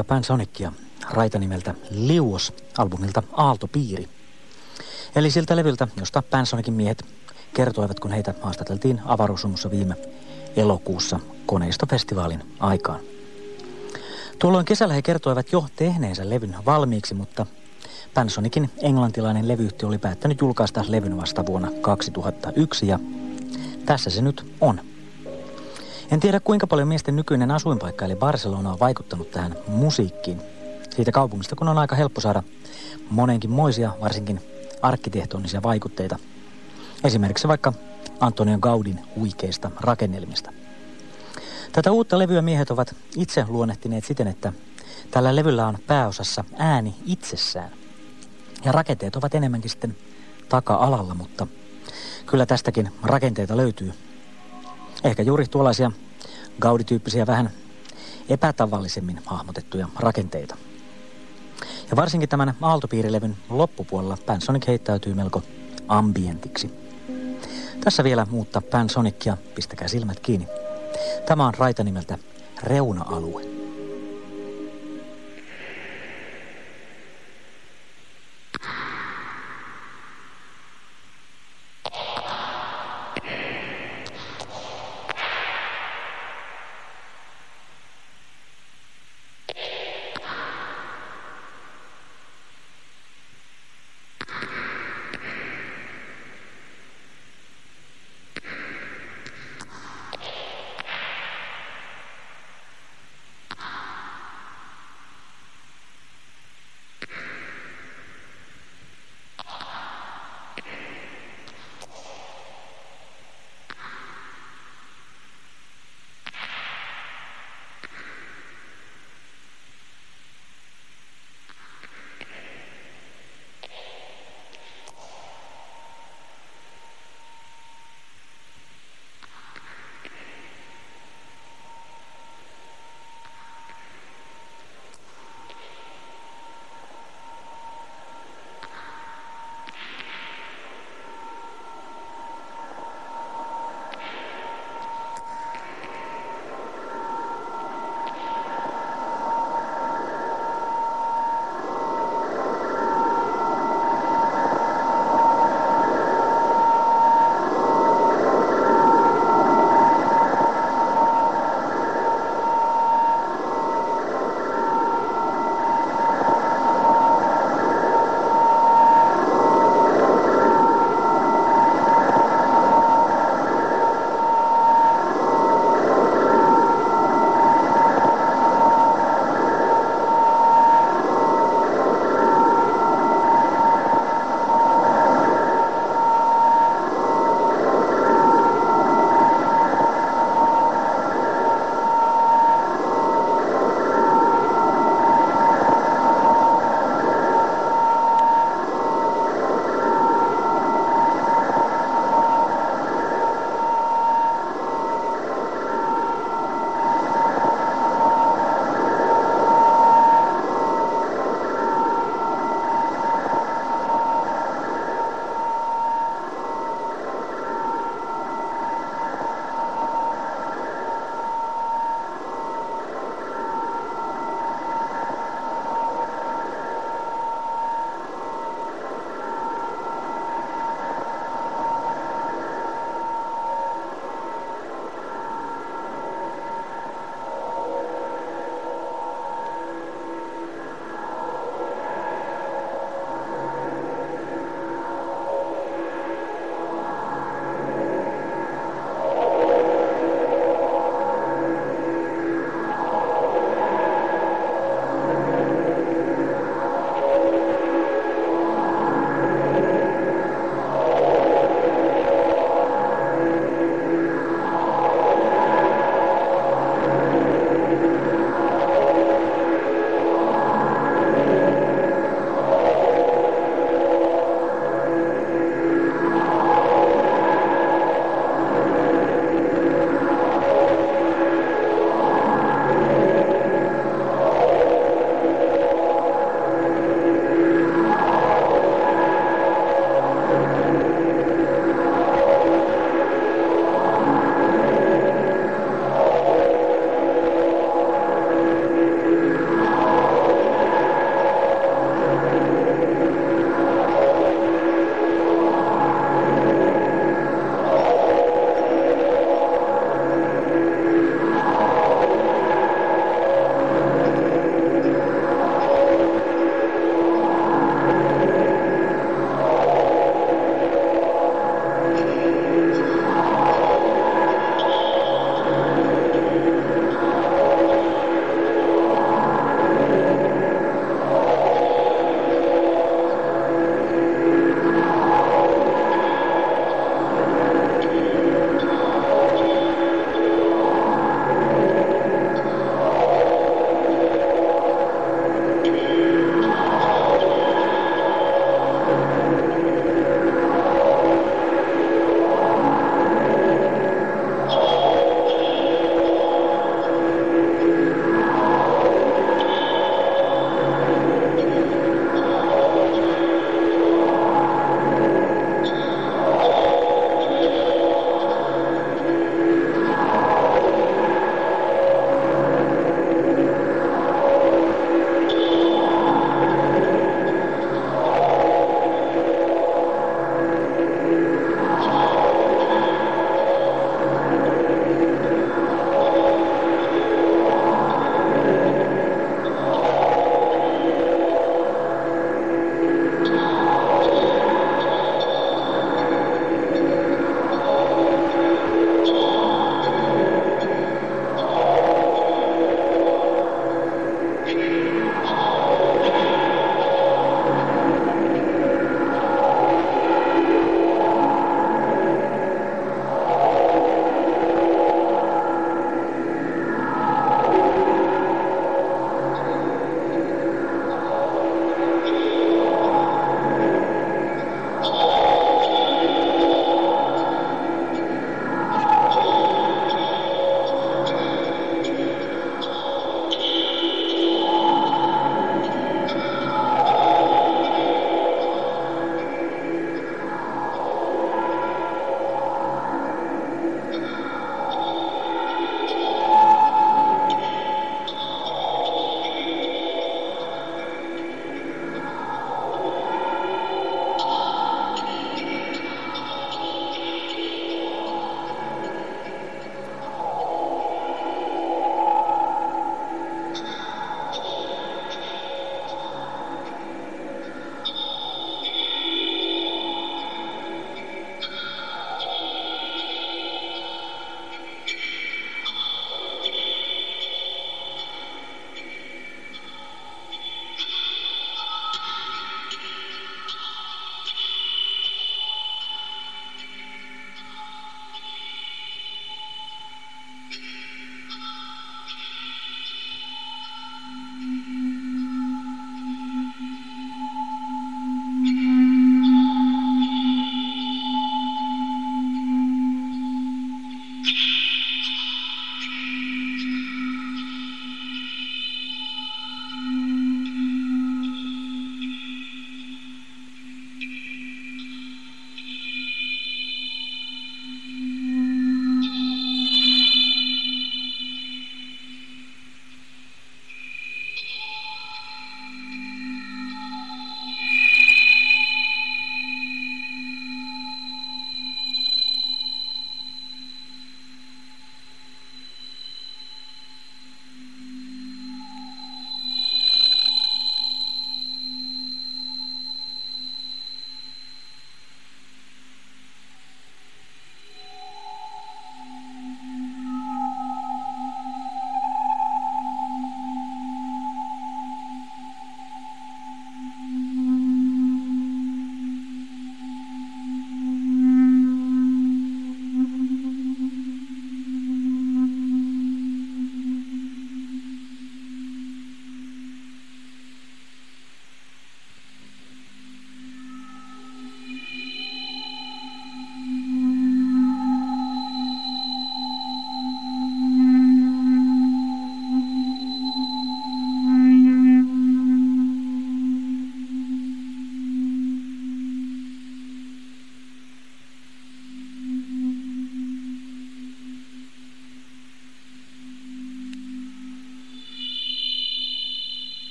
Uutta raita nimeltä Liuos, albumilta Aaltopiiri. Eli siltä levyltä, josta Pansonicin miehet kertoivat, kun heitä haastateltiin avaruusumussa viime elokuussa koneistofestivaalin aikaan. Tuolloin kesällä he kertoivat jo tehneensä levyn valmiiksi, mutta Pansonicin englantilainen levyyhtiö oli päättänyt julkaista levyn vasta vuonna 2001 ja tässä se nyt on. En tiedä kuinka paljon miesten nykyinen asuinpaikka eli Barcelona on vaikuttanut tähän musiikkiin. Siitä kaupungista kun on aika helppo saada monenkin moisia, varsinkin arkkitehtonisia vaikutteita. Esimerkiksi vaikka Antonio Gaudin huikeista rakennelmista. Tätä uutta levyä miehet ovat itse luonnehtineet siten, että tällä levyllä on pääosassa ääni itsessään. Ja rakenteet ovat enemmänkin sitten taka-alalla, mutta kyllä tästäkin rakenteita löytyy. Ehkä juuri tuollaisia gaudityyppisiä vähän epätavallisemmin hahmotettuja rakenteita. Ja varsinkin tämän aaltopiirilevyn loppupuolella Pansonic heittäytyy melko ambientiksi. Tässä vielä muutta Pansonicia, pistäkää silmät kiinni. Tämä on raita nimeltä Reuna-alue.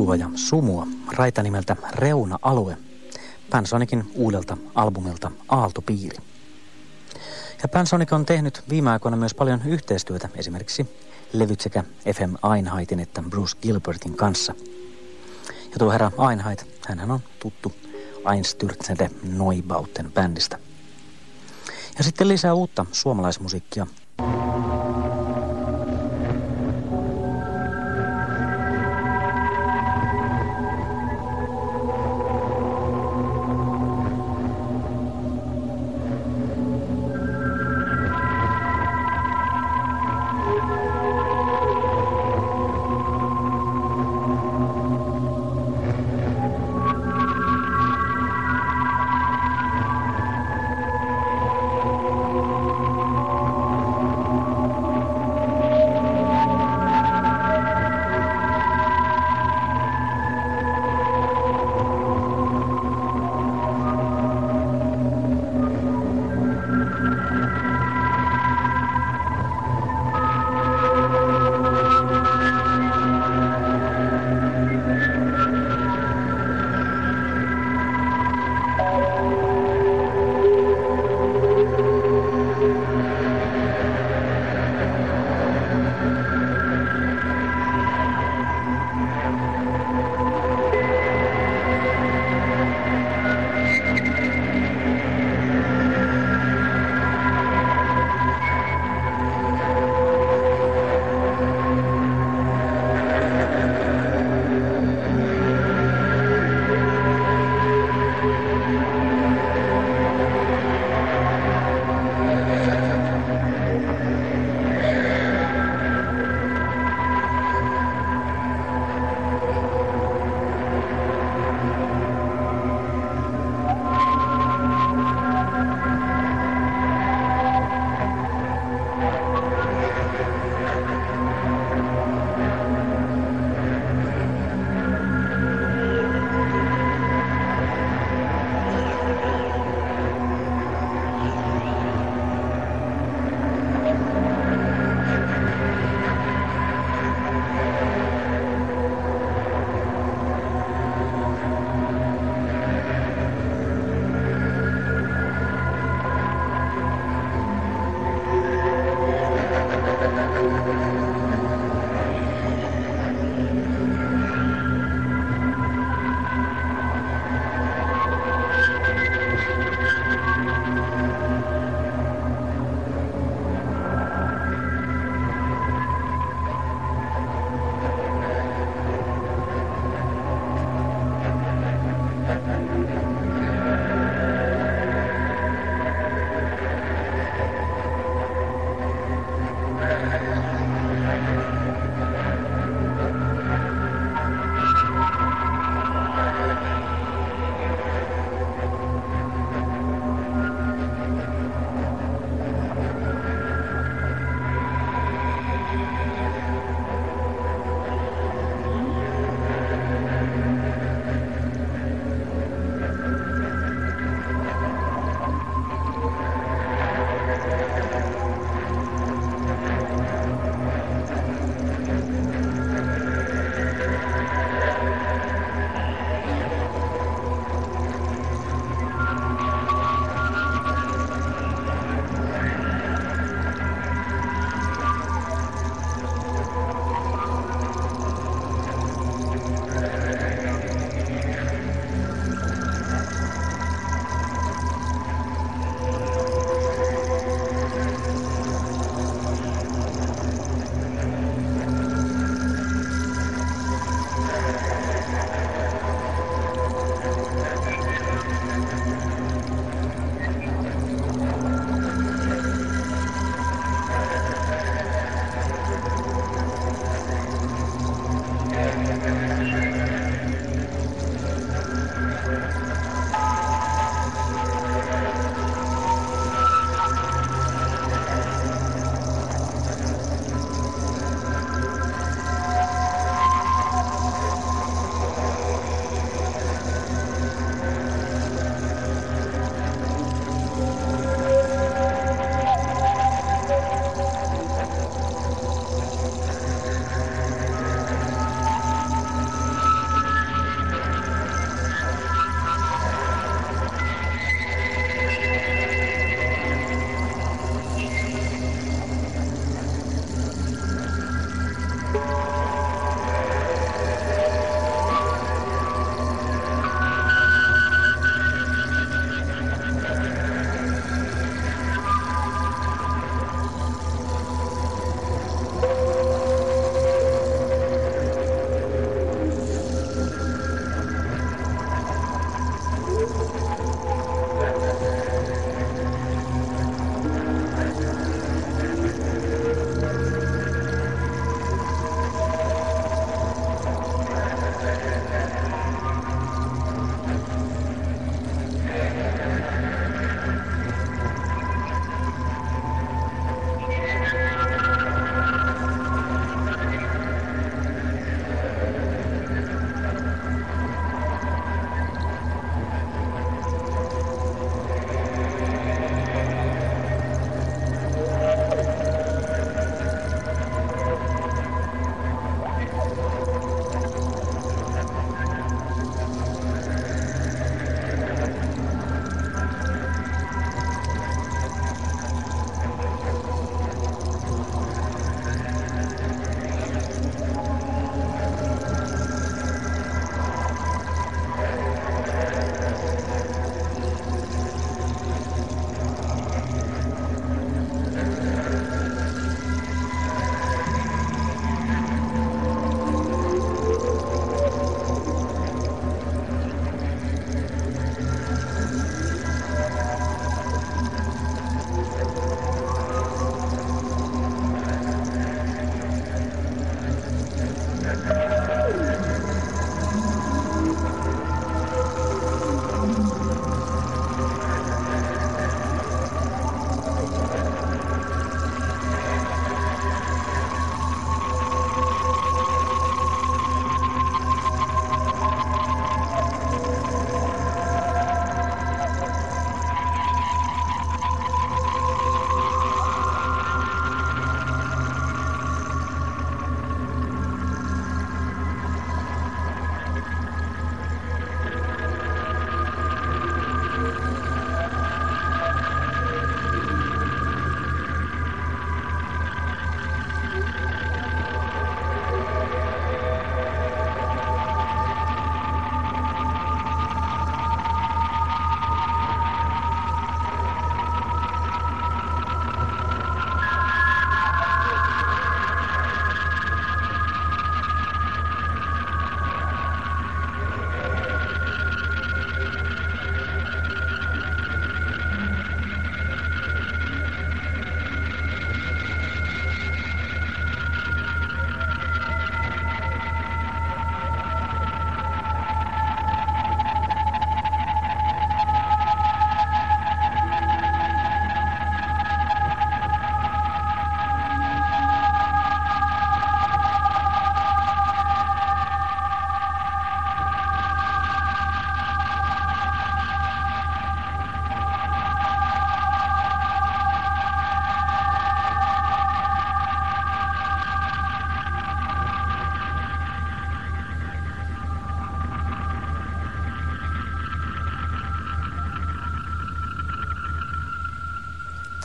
Oli utua ja sumua raita nimeltä Reuna-alue, Pansonikin uudelta albumilta Aaltopiiri. Ja Pansonic on tehnyt viime aikoina myös paljon yhteistyötä esimerkiksi levyt sekä FM Einheitin että Bruce Gilbertin kanssa. Ja tuo herra Einheit, hän on tuttu Einstürzende Neubauten bändistä. Ja sitten lisää uutta suomalaismusiikkia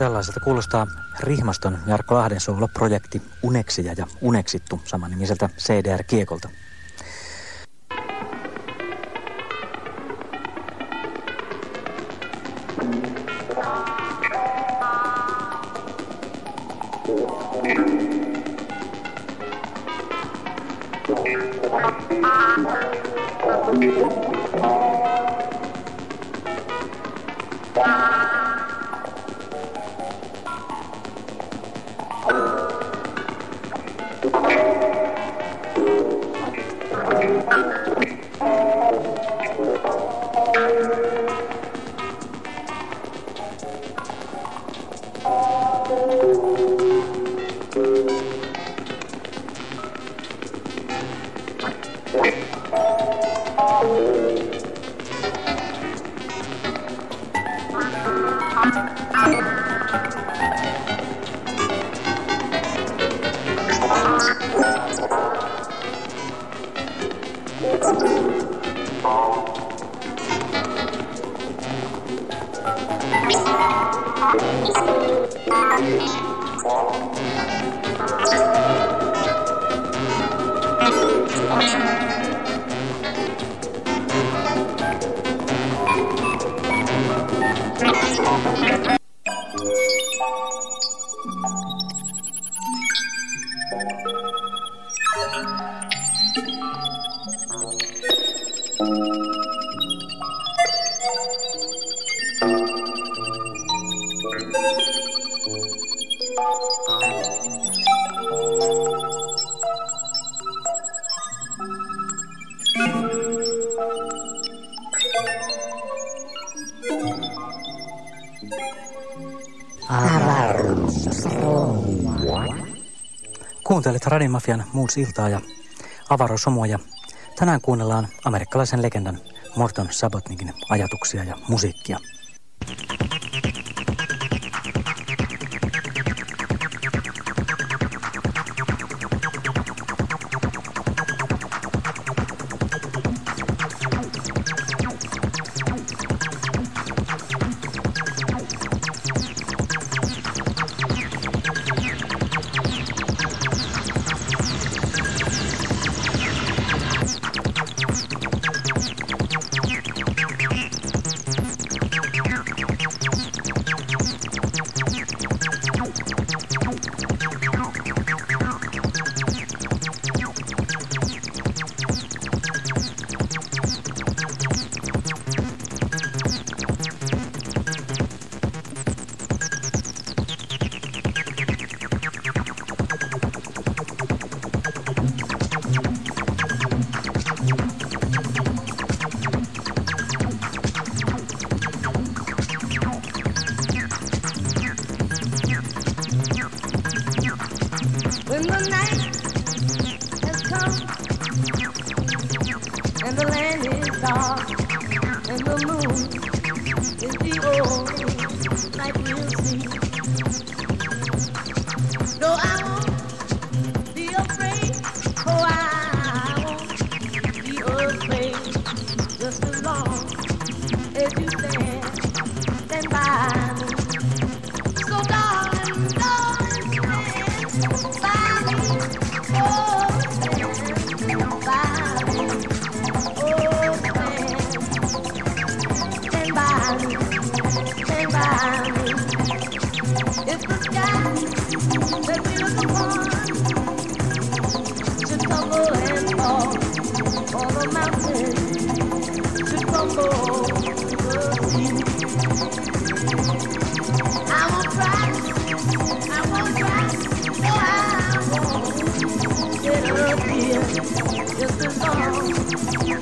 Tällaiselta kuulostaa Rihmaston Jarkko Lahden projekti Uneksia ja Uneksittu samannimiseltä CDR-kiekolta. Radimafian Moods-iltaa ja avaruusomoa ja tänään kuunnellaan amerikkalaisen legendan Morton Sabotnikin ajatuksia ja musiikkia. vetävä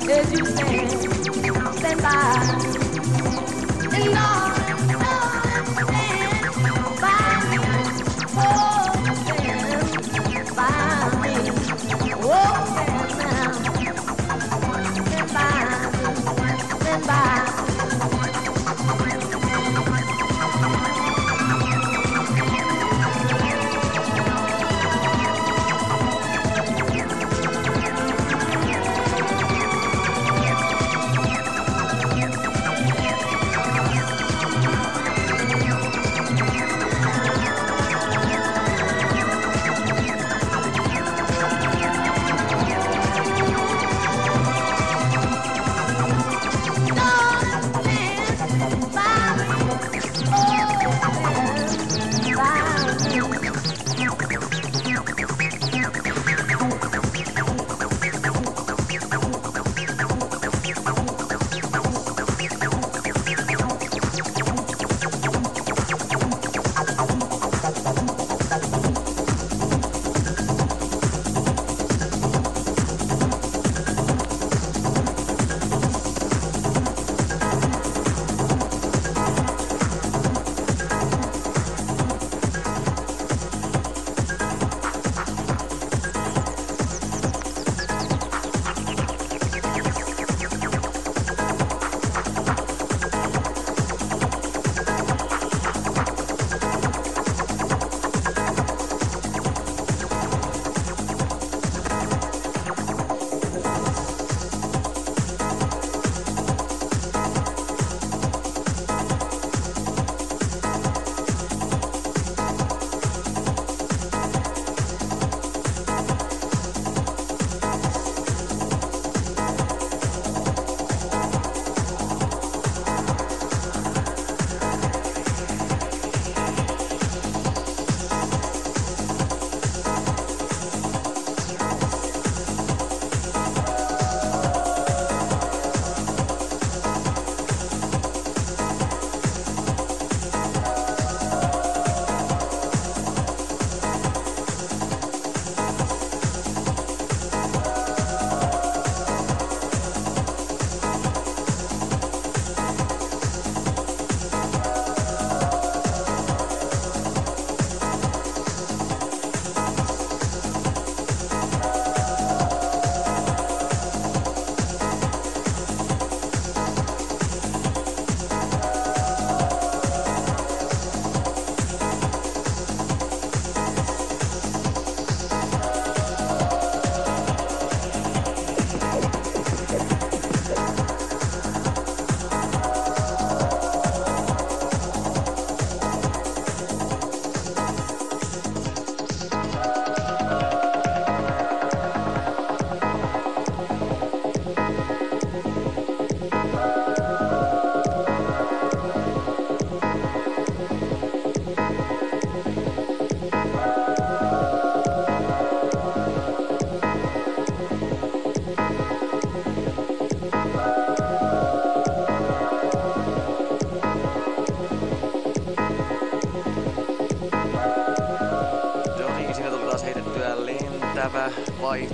Desde o sempre.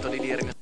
Tony Líder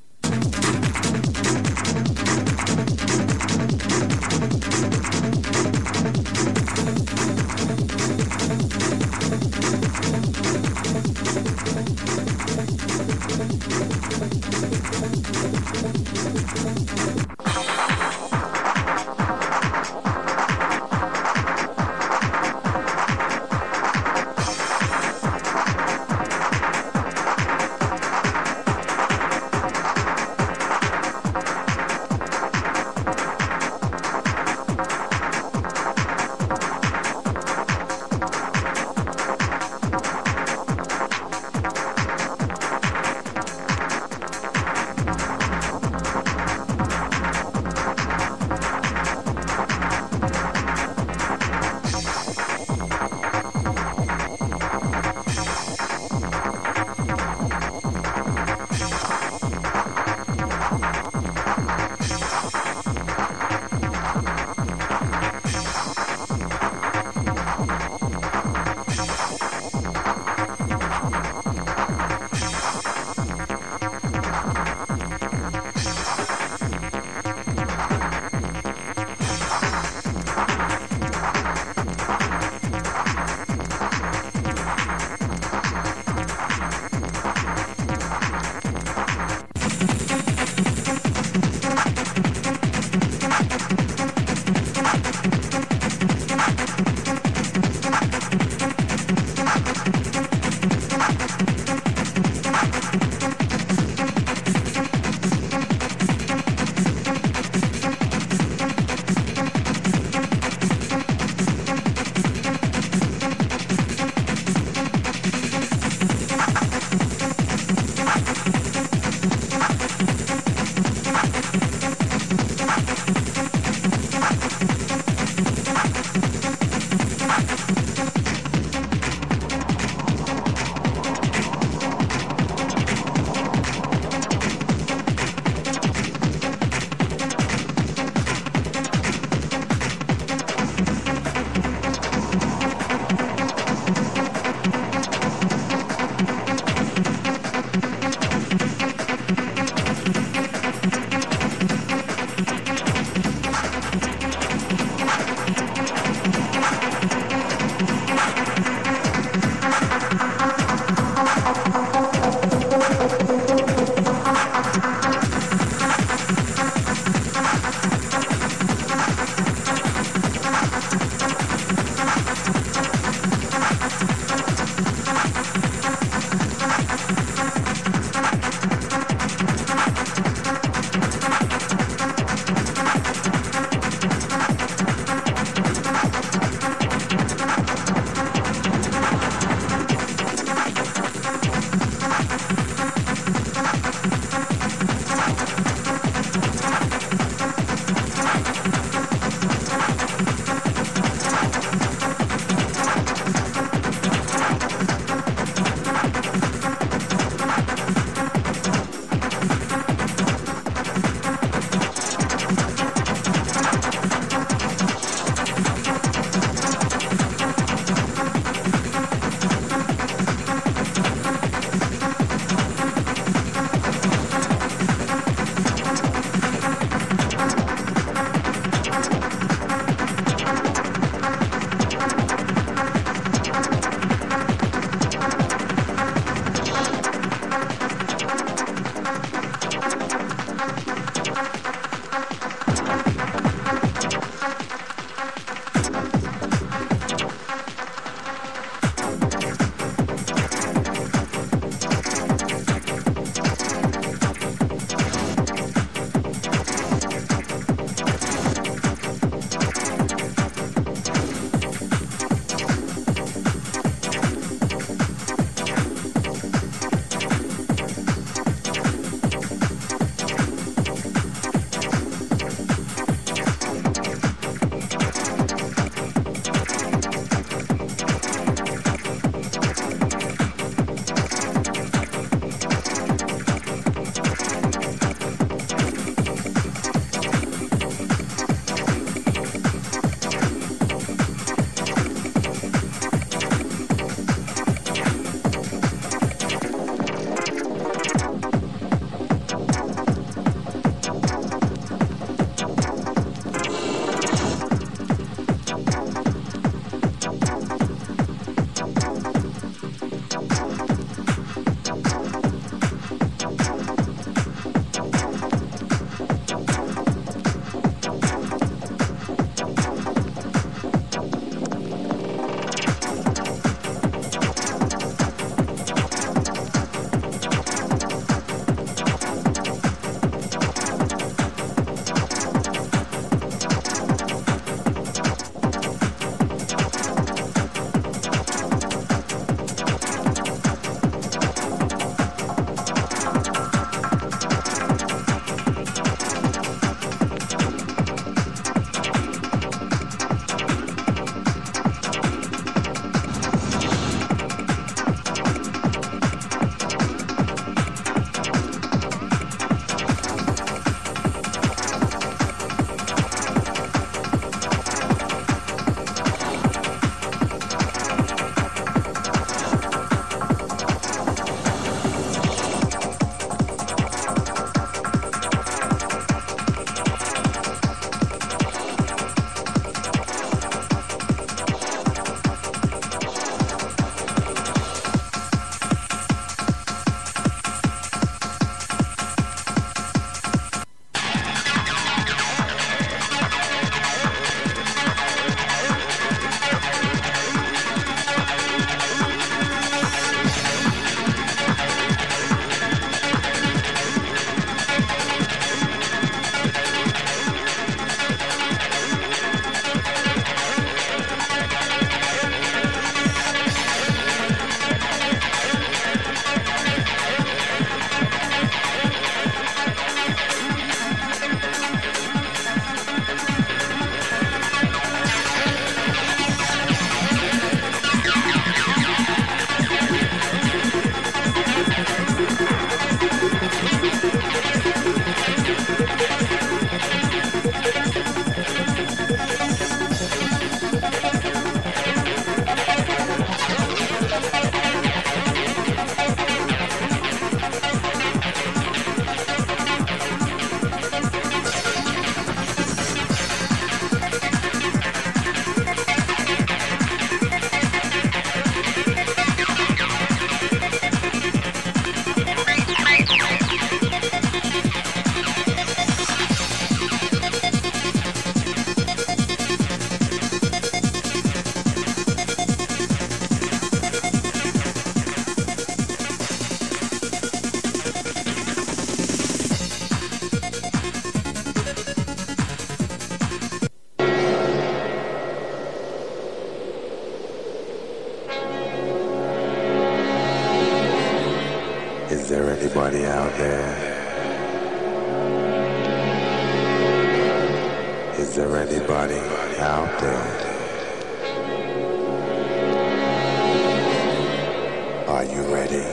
you ready?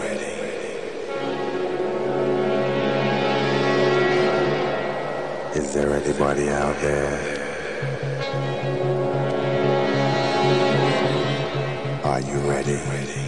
Is there anybody out there? Are you ready?